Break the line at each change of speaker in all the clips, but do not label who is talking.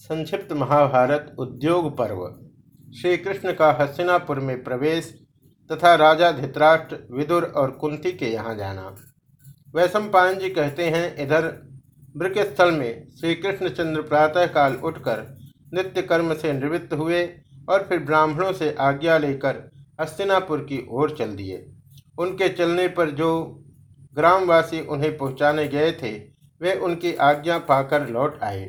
संक्षिप्त महाभारत उद्योग पर्व। श्री कृष्ण का हस्तिनापुर में प्रवेश तथा राजा धित्राष्ट्र, विदुर और कुंती के यहाँ जाना। वैशंपायन जी कहते हैं, इधर स्थल में श्री कृष्णचंद्र प्रातःकाल उठकर नित्य कर्म से निवृत्त हुए और फिर ब्राह्मणों से आज्ञा लेकर हस्तिनापुर की ओर चल दिए। उनके चलने पर जो ग्रामवासी उन्हें पहुँचाने गए थे, वे उनकी आज्ञा पाकर लौट आए।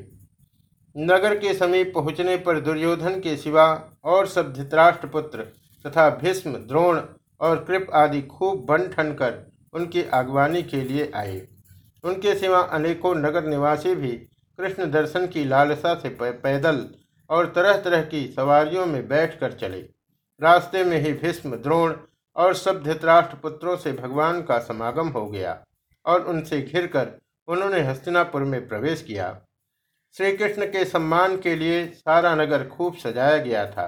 नगर के समीप पहुँचने पर दुर्योधन के सिवा और सब धृतराष्ट्र पुत्र तथा भीष्म, द्रोण और कृप आदि खूब बन ठन कर उनकी अगवानी के लिए आए। उनके सिवा अनेकों नगर निवासी भी कृष्ण दर्शन की लालसा से पैदल और तरह तरह की सवारियों में बैठकर चले। रास्ते में ही भीष्म, द्रोण और सब धृतराष्ट्र पुत्रों से भगवान का समागम हो गया और उनसे घिरकर उन्होंने हस्तिनापुर में प्रवेश किया। श्री कृष्ण के सम्मान के लिए सारा नगर खूब सजाया गया था।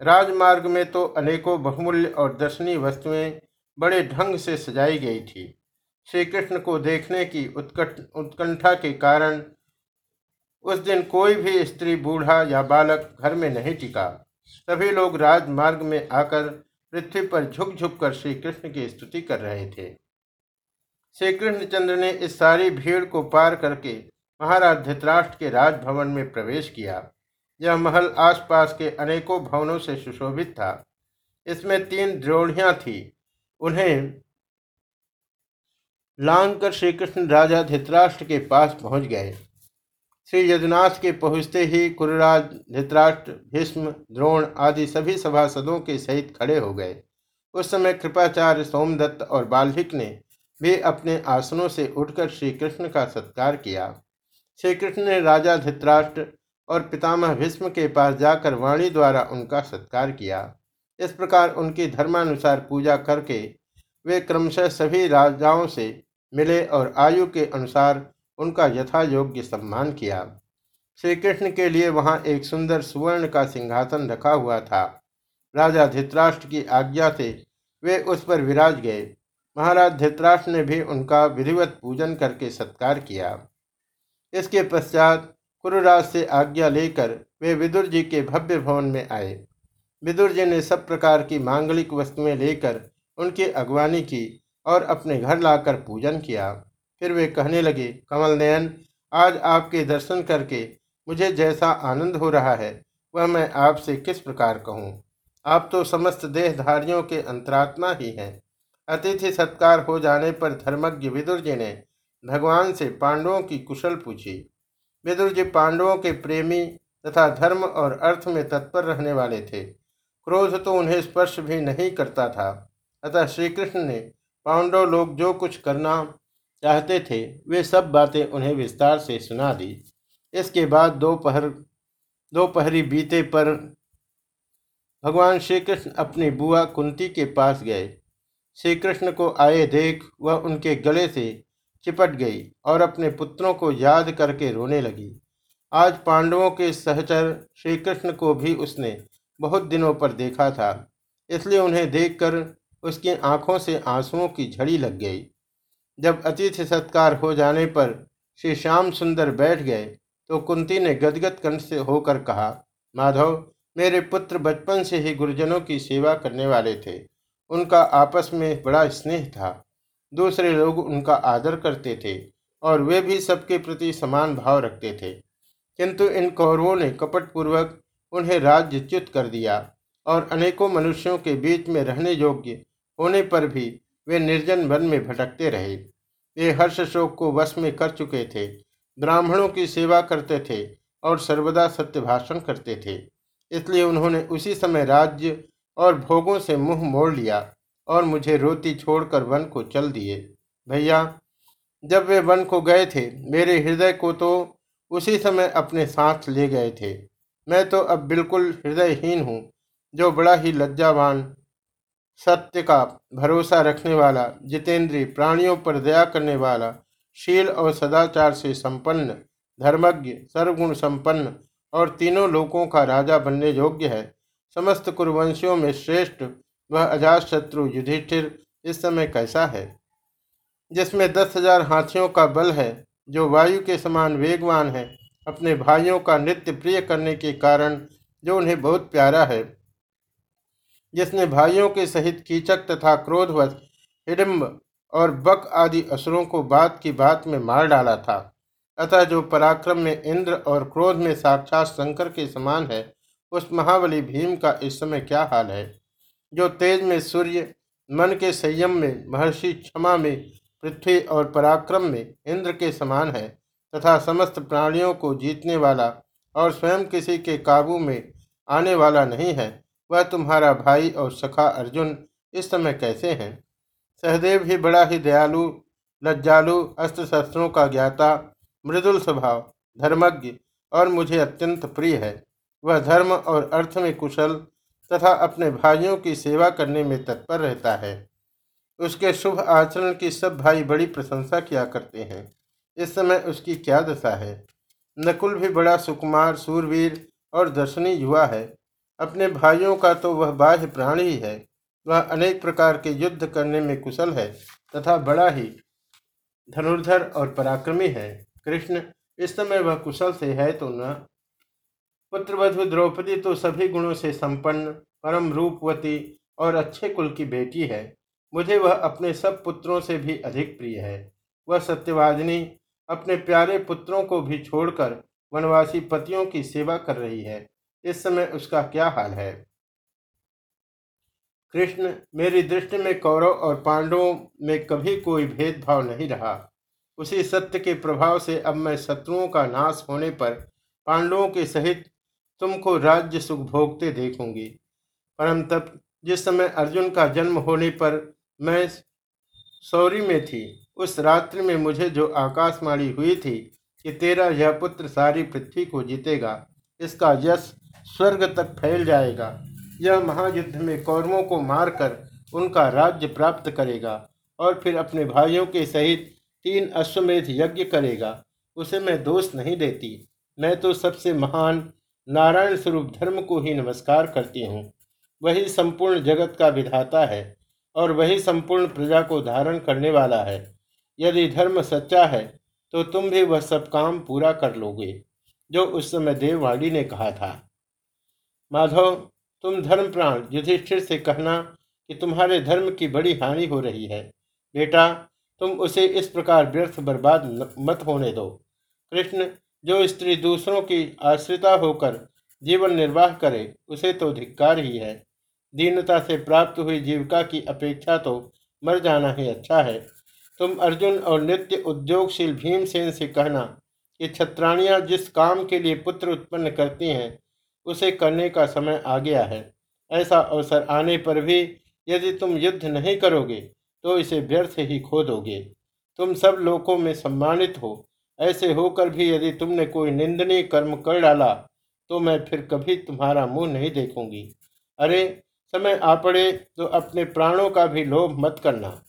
राजमार्ग में तो अनेकों बहुमूल्य और दर्शनीय वस्तुएँ बड़े ढंग से सजाई गई थी। श्री कृष्ण को देखने की उत्कंठा के कारण उस दिन कोई भी स्त्री, बूढ़ा या बालक घर में नहीं टिका। सभी लोग राजमार्ग में आकर पृथ्वी पर झुक झुक कर श्री कृष्ण की स्तुति कर रहे थे। श्री कृष्णचंद्र ने इस सारी भीड़ को पार करके महाराज धृतराष्ट्र के राजभवन में प्रवेश किया। यह महल आसपास के अनेकों भवनों से सुशोभित था। इसमें तीन द्रोणियाँ थी। उन्हें लांग कर श्री कृष्ण राजा धृतराष्ट्र के पास पहुँच गए। श्री यदुनाथ के पहुँचते ही कुरराज धृतराष्ट्र, भीष्म, द्रोण आदि सभी सभासदों के सहित खड़े हो गए। उस समय कृपाचार्य सोमदत्त और बाल्हिक ने भी अपने आसनों से उठकर श्री कृष्ण का सत्कार किया। श्री कृष्ण ने राजा धित्राष्ट्र और पितामह भीष्म के पास जाकर वाणी द्वारा उनका सत्कार किया। इस प्रकार उनकी धर्मानुसार पूजा करके वे क्रमशः सभी राजाओं से मिले और आयु के अनुसार उनका यथा योग्य सम्मान किया। श्री कृष्ण के लिए वहाँ एक सुंदर सुवर्ण का सिंहासन रखा हुआ था। राजा धित्राष्ट्र की आज्ञा से वे उस पर विराज गए। महाराज धित्राष्ट्र ने भी उनका विधिवत पूजन करके सत्कार किया। इसके पश्चात कुरुराज से आज्ञा लेकर वे विदुर जी के भव्य भवन में आए। विदुर जी ने सब प्रकार की मांगलिक वस्तुएँ लेकर उनकी अगवानी की और अपने घर लाकर पूजन किया। फिर वे कहने लगे, कमल नयन, आज आपके दर्शन करके मुझे जैसा आनंद हो रहा है, वह मैं आपसे किस प्रकार कहूँ? आप तो समस्त देहधारियों के अंतरात्मा ही हैं। अतिथि सत्कार हो जाने पर धर्मज्ञ विदुर जी ने भगवान से पांडवों की कुशल पूछी। विदुर जी पांडवों के प्रेमी तथा धर्म और अर्थ में तत्पर रहने वाले थे। क्रोध तो उन्हें स्पर्श भी नहीं करता था। अतः श्री कृष्ण ने, पांडव लोग जो कुछ करना चाहते थे, वे सब बातें उन्हें विस्तार से सुना दी। इसके बाद दोपहर, दोपहरी बीते पर भगवान श्री कृष्ण अपनी बुआ कुंती के पास गए। श्री कृष्ण को आए देख वह उनके गले से चिपट गई और अपने पुत्रों को याद करके रोने लगी। आज पांडवों के सहचर श्री कृष्ण को भी उसने बहुत दिनों पर देखा था, इसलिए उन्हें देखकर उसकी आँखों से आंसुओं की झड़ी लग गई। जब अतिथि सत्कार हो जाने पर श्री श्याम सुंदर बैठ गए तो कुंती ने गदगद कंठ से होकर कहा, माधव, मेरे पुत्र बचपन से ही गुरुजनों की सेवा करने वाले थे। उनका आपस में बड़ा स्नेह था। दूसरे लोग उनका आदर करते थे और वे भी सबके प्रति समान भाव रखते थे। किंतु इन कौरवों ने कपटपूर्वक उन्हें राज्यच्युत कर दिया और अनेकों मनुष्यों के बीच में रहने योग्य होने पर भी वे निर्जन वन में भटकते रहे। वे हर्ष शोक को वश में कर चुके थे। ब्राह्मणों की सेवा करते थे और सर्वदा सत्य भाषण करते थे। इसलिए उन्होंने उसी समय राज्य और भोगों से मुँह मोड़ लिया। और मुझे रोती छोड़कर वन को चल दिए। भैया, जब वे वन को गए थे, मेरे हृदय को तो उसी समय अपने साथ ले गए थे। मैं तो अब बिल्कुल हृदयहीन हूँ, जो बड़ा ही लज्जावान सत्य का भरोसा रखने वाला, जितेंद्रीय प्राणियों पर दया करने वाला, शील और सदाचार से संपन्न, धर्मज्ञ, सर्वगुण संपन्न और तीनों लोकों का राजा बनने योग्य है। समस्त कुरुवंशियों में श्रेष्ठ वह अजात शत्रु युधिष्ठिर इस समय कैसा है? जिसमें दस हज़ार हाथियों का बल है, जो वायु के समान वेगवान है, अपने भाइयों का नित्य प्रिय करने के कारण जो उन्हें बहुत प्यारा है। जिसने भाइयों के सहित कीचक तथा क्रोधवश हिडम्ब और बक आदि असुरों को बात की बात में मार डाला था, अतः जो पराक्रम में इंद्र और क्रोध में साक्षात शंकर के समान है, उस महाबली भीम का इस समय क्या हाल है? जो तेज में सूर्य, मन के संयम में, महर्षि क्षमा में, पृथ्वी और पराक्रम में इंद्र के समान है तथा समस्त प्राणियों को जीतने वाला और स्वयं किसी के काबू में आने वाला नहीं है, वह तुम्हारा भाई और सखा अर्जुन इस समय कैसे हैं? सहदेव ही बड़ा ही दयालु, लज्जालु अस्त्र शस्त्रों का ज्ञाता, मृदुल स्वभाव, धर्मज्ञ और मुझे अत्यंत प्रिय है। वह धर्म और अर्थ में कुशल तथा अपने भाइयों की सेवा करने में तत्पर रहता है। उसके शुभ आचरण की सब भाई बड़ी प्रशंसा किया करते हैं। इस समय उसकी क्या दशा है? नकुल भी बड़ा सुकुमार, सूरवीर और दर्शनी युवा है। अपने भाइयों का तो वह बाह्य प्राण ही है। वह अनेक प्रकार के युद्ध करने में कुशल है तथा बड़ा ही धनुर्धर और पराक्रमी है। कृष्ण, इस समय वह कुशल से है तो न पुत्रवधु द्रौपदी तो सभी गुणों से संपन्न, परम रूपवती और अच्छे कुल की बेटी है। मुझे वह अपने सब पुत्रों से भी अधिक प्रिय है। वह सत्यवादिनी अपने प्यारे पुत्रों को भी छोड़कर वनवासी पतियों की सेवा कर रही है। इस समय उसका क्या हाल है? कृष्ण, मेरी दृष्टि में कौरव और पांडवों में कभी कोई भेदभाव नहीं रहा। उसी सत्य के प्रभाव से अब मैं शत्रुओं का नाश होने पर पांडवों के सहित तुमको राज्य सुख भोगते देखूँगी। परम तप, जिस समय अर्जुन का जन्म होने पर मैं सौरी में थी, उस रात्रि में मुझे जो आकाशवाणी हुई थी कि तेरा यह पुत्र सारी पृथ्वी को जीतेगा, इसका यश स्वर्ग तक फैल जाएगा। यह महायुद्ध में कौरवों को मारकर उनका राज्य प्राप्त करेगा और फिर अपने भाइयों के सहित तीन अश्वमेध यज्ञ करेगा। उसे मैं दोष नहीं देती। मैं तो सबसे महान नारायण स्वरूप धर्म को ही नमस्कार करती हूँ। वही संपूर्ण जगत का विधाता है और वही संपूर्ण प्रजा को धारण करने वाला है। यदि धर्म सच्चा है तो तुम भी वह सब काम पूरा कर लोगे, जो उस समय देववाणी ने कहा था। माधव, तुम धर्म प्राण युधिष्ठिर से कहना कि तुम्हारे धर्म की बड़ी हानि हो रही है। बेटा, तुम उसे इस प्रकार व्यर्थ बर्बाद मत होने दो। कृष्ण जो स्त्री दूसरों की आश्रिता होकर जीवन निर्वाह करे, उसे तो धिक्कार ही है। दीनता से प्राप्त हुई जीविका की अपेक्षा तो मर जाना ही अच्छा है। तुम अर्जुन और नित्य उद्योगशील भीमसेन से कहना कि छत्राणियाँ जिस काम के लिए पुत्र उत्पन्न करती हैं, उसे करने का समय आ गया है। ऐसा अवसर आने पर भी यदि तुम युद्ध नहीं करोगे तो इसे व्यर्थ ही खो दोगे तुम सब लोगों में सम्मानित हो ऐसे होकर भी यदि तुमने कोई निंदनीय कर्म कर डाला तो मैं फिर कभी तुम्हारा मुँह नहीं देखूँगी। अरे, समय आ पड़े तो अपने प्राणों का भी लोभ मत करना।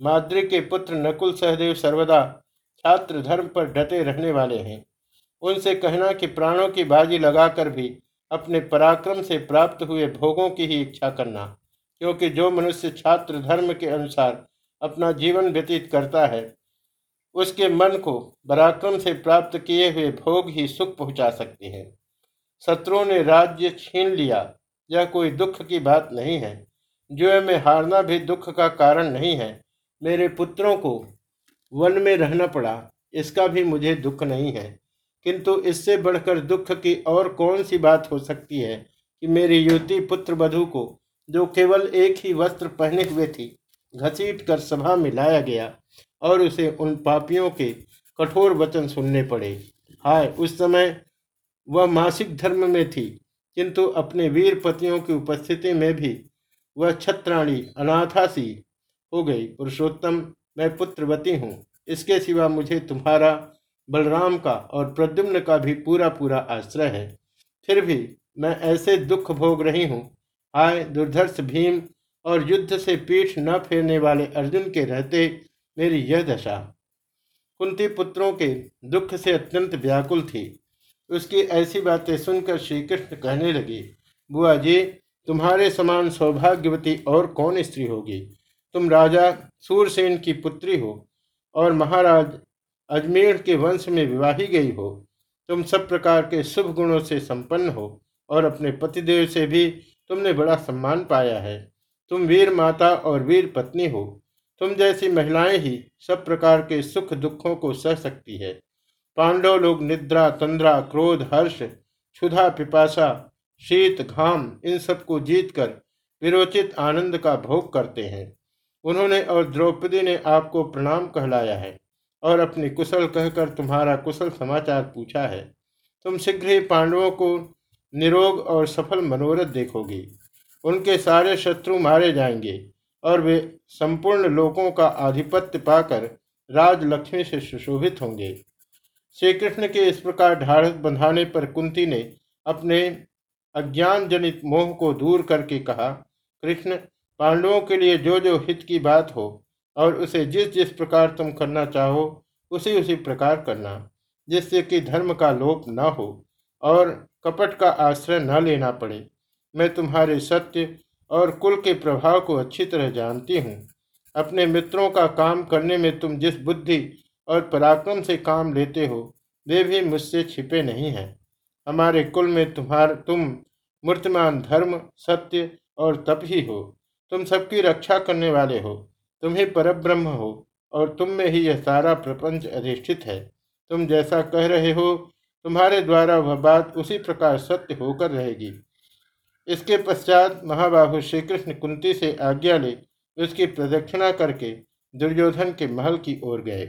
माद्री के पुत्र नकुल सहदेव सर्वदा छात्र धर्म पर डटे रहने वाले हैं। उनसे कहना कि प्राणों की बाजी लगाकर भी अपने पराक्रम से प्राप्त हुए भोगों की ही इच्छा करना, क्योंकि जो मनुष्य छात्र धर्म के अनुसार अपना जीवन व्यतीत करता है उसके मन को पराक्रम से प्राप्त किए हुए भोग ही सुख पहुँचा सकते हैं। शत्रुओं ने राज्य छीन लिया, यह कोई दुख की बात नहीं है। जो में हारना भी दुख का कारण नहीं है, मेरे पुत्रों को वन में रहना पड़ा, इसका भी मुझे दुख नहीं है। किंतु इससे बढ़कर दुख की और कौन सी बात हो सकती है कि मेरी युवती पुत्र वधु को, जो केवल एक ही वस्त्र पहने हुए थी, घसीट कर सभा में लाया गया और उसे उन पापियों के कठोर वचन सुनने पड़े। हाय, उस समय वह मासिक धर्म में थी, किंतु अपने वीर पतियों की उपस्थिति में भी वह छत्राणी, अनाथासी हो गई। पुरुषोत्तम, मैं पुत्रवती हूँ। इसके सिवा मुझे तुम्हारा, बलराम का और प्रद्युम्न का भी पूरा पूरा आश्रय है। फिर भी मैं ऐसे दुख भोग रही हूँ। आय दुर्धर्ष भीम और युद्ध से पीठ न फेरने वाले अर्जुन के रहते मेरी यह दशा, कुंती पुत्रों के दुख से अत्यंत व्याकुल थी। उसकी ऐसी बातें सुनकर श्री कृष्ण कहने लगे, बुआ जी, तुम्हारे समान सौभाग्यवती और कौन स्त्री होगी? तुम राजा सूरसेन की पुत्री हो और महाराज अजमेर के वंश में विवाही गई हो। तुम सब प्रकार के शुभ गुणों से संपन्न हो और अपने पतिदेव से भी तुमने बड़ा सम्मान पाया है। तुम वीर माता और वीर पत्नी हो। तुम जैसी महिलाएँ ही सब प्रकार के सुख दुखों को सह सकती है। पांडव लोग निद्रा, तंद्रा, क्रोध, हर्ष, क्षुधा, पिपासा, शीत, घाम, इन सबको जीत कर विरोचित आनंद का भोग करते हैं। उन्होंने और द्रौपदी ने आपको प्रणाम कहलाया है और अपनी कुशल कहकर तुम्हारा कुशल समाचार पूछा है। तुम शीघ्र ही पांडवों को निरोग और सफल मनोरथ देखोगे। उनके सारे शत्रु मारे जाएँगे। और वे संपूर्ण लोगों का आधिपत्य पाकर राजलक्ष्मी से सुशोभित होंगे। श्री कृष्ण के इस प्रकार ढाढ़स बंधाने पर कुंती ने अपने अज्ञान जनित मोह को दूर करके कहा, कृष्ण, पांडवों के लिए जो जो हित की बात हो और उसे जिस जिस प्रकार तुम करना चाहो उसी उसी प्रकार करना, जिससे कि धर्म का लोप न हो और कपट का आश्रय न लेना पड़े। मैं तुम्हारे सत्य और कुल के प्रभाव को अच्छी तरह जानती हूँ। अपने मित्रों का काम करने में तुम जिस बुद्धि और पराक्रम से काम लेते हो, वे भी मुझसे छिपे नहीं हैं। हमारे कुल में तुम्हार, तुम मूर्तमान धर्म, सत्य और तप ही हो। तुम सबकी रक्षा करने वाले हो। तुम ही परब्रह्म हो और तुम में ही यह सारा प्रपंच अधिष्ठित है। तुम जैसा कह रहे हो, तुम्हारे द्वारा वह बात उसी प्रकार सत्य होकर रहेगी। इसके पश्चात महाबाहु श्री कृष्ण कुंती से आज्ञा ले उसकी प्रदक्षिणा करके दुर्योधन के महल की ओर गए।